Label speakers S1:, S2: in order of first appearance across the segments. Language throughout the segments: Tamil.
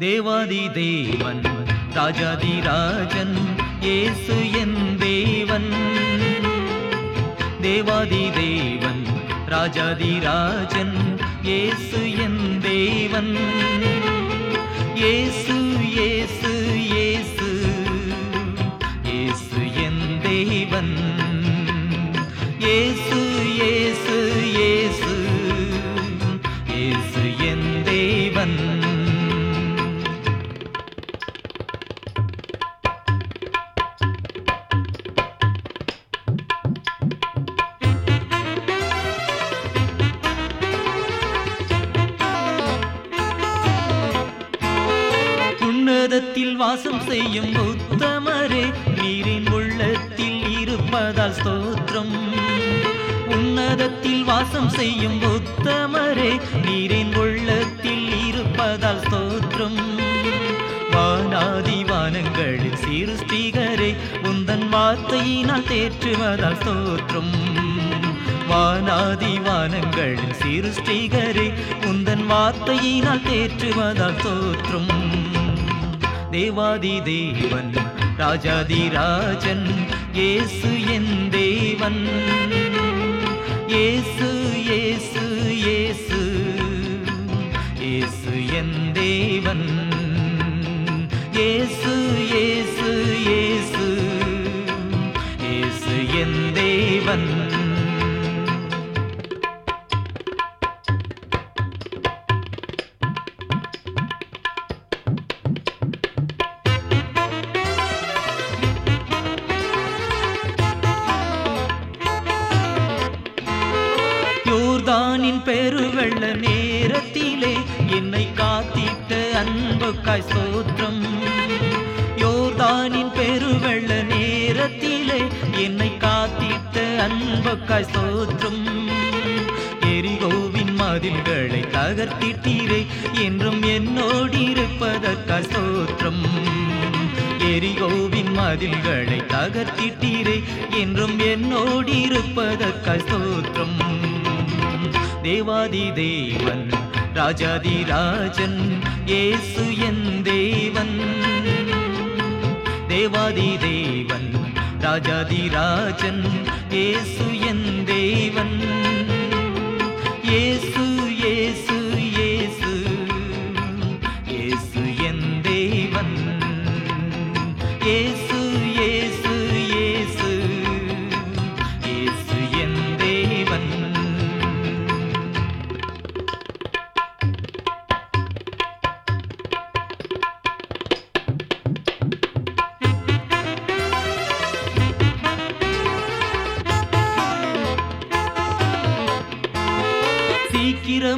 S1: தேவாதி தேவன் ராஜாதி ராஜன் இயேசு என் தேவன். தேவாதி தேவன் ராஜாதி ராஜன் இயேசு என் தேவன். இயேசு இயேசு உள்ளத்தில் வாசம் செய்யும் உத்தமரே நீரின் உள்ளத்தில் இருப்பதால் ஸ்தோத்திரம். உன்னதத்தில் வாசம் செய்யும் உத்தமரே நீரின் உள்ளத்தில் இருப்பதால் ஸ்தோத்திரம். வானாதி வானங்களில் சிருஷ்டிகரே உந்தன் வார்த்தையினால் தேற்றுவதால் ஸ்தோத்திரம். வானாதி வானங்களில் சிருஷ்டிகரே உந்தன் வார்த்தையினால் தேற்றுவதால் தோற்றும் தேவாதி தேவன் ராஜாதி ராஜன் இயேசு என் தேவன். இயேசு இயேசு இயேசு இயேசு என் தேவன். இயேசு இயேசு இயேசு நேரத்திலே என்னை காத்திட்ட அன்புக்காய் ஸ்தோத்திரம். யோர்தானின் பெருவெள்ள நேரத்திலே என்னை காத்திட்ட அன்புக்காய் ஸ்தோத்திரம். எரிகோவின் மதில்களை தகர்த்திட்டீரே என்றும் என்னோடு இருப்பதற்காய் ஸ்தோத்திரம். எரிகோவின் மதில்களை தகர்த்திட்டீரே என்றும் என்னோடு இருப்பதற்காய் ஸ்தோத்திரம். தேவாதி தேவன் ராஜாதி ராஜன் ஏசு என் தேவன். தேவாதி தேவன் ராஜாதி ராஜன் ஏசு என் தேவன். ஏசு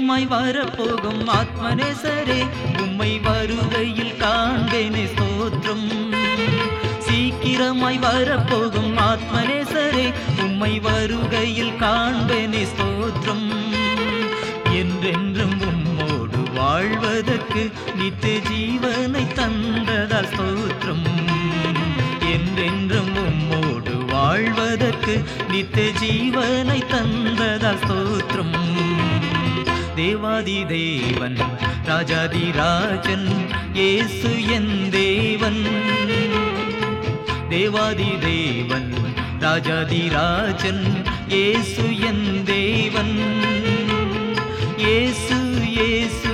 S1: சீக்கிரமாய் வரப்போகும் ஆத்மனேசரே உம்மை வருகையில் காண்பேனே ஸ்தோத்திரம். சீக்கிரமாய் வரப்போகும் ஆத்மனேசரே உம்மை வருகையில் காண்பேனே ஸ்தோத்திரம். என்றென்றும் உம்மோடு வாழ்வதற்கு நித்திய ஜீவனை தந்ததா ஸ்தோத்திரம். என்றென்றும் உம்மோடு வாழ்வதற்கு நித்திய ஜீவனை தந்ததா ஸ்தோத்திரம். தேவாதி தேவன் ராஜாதி ராஜன் ஏசு என் தேவன். தேவாதி தேவன் ராஜாதி ராஜன் ஏசு என் தேவன். ஏசு ஏசு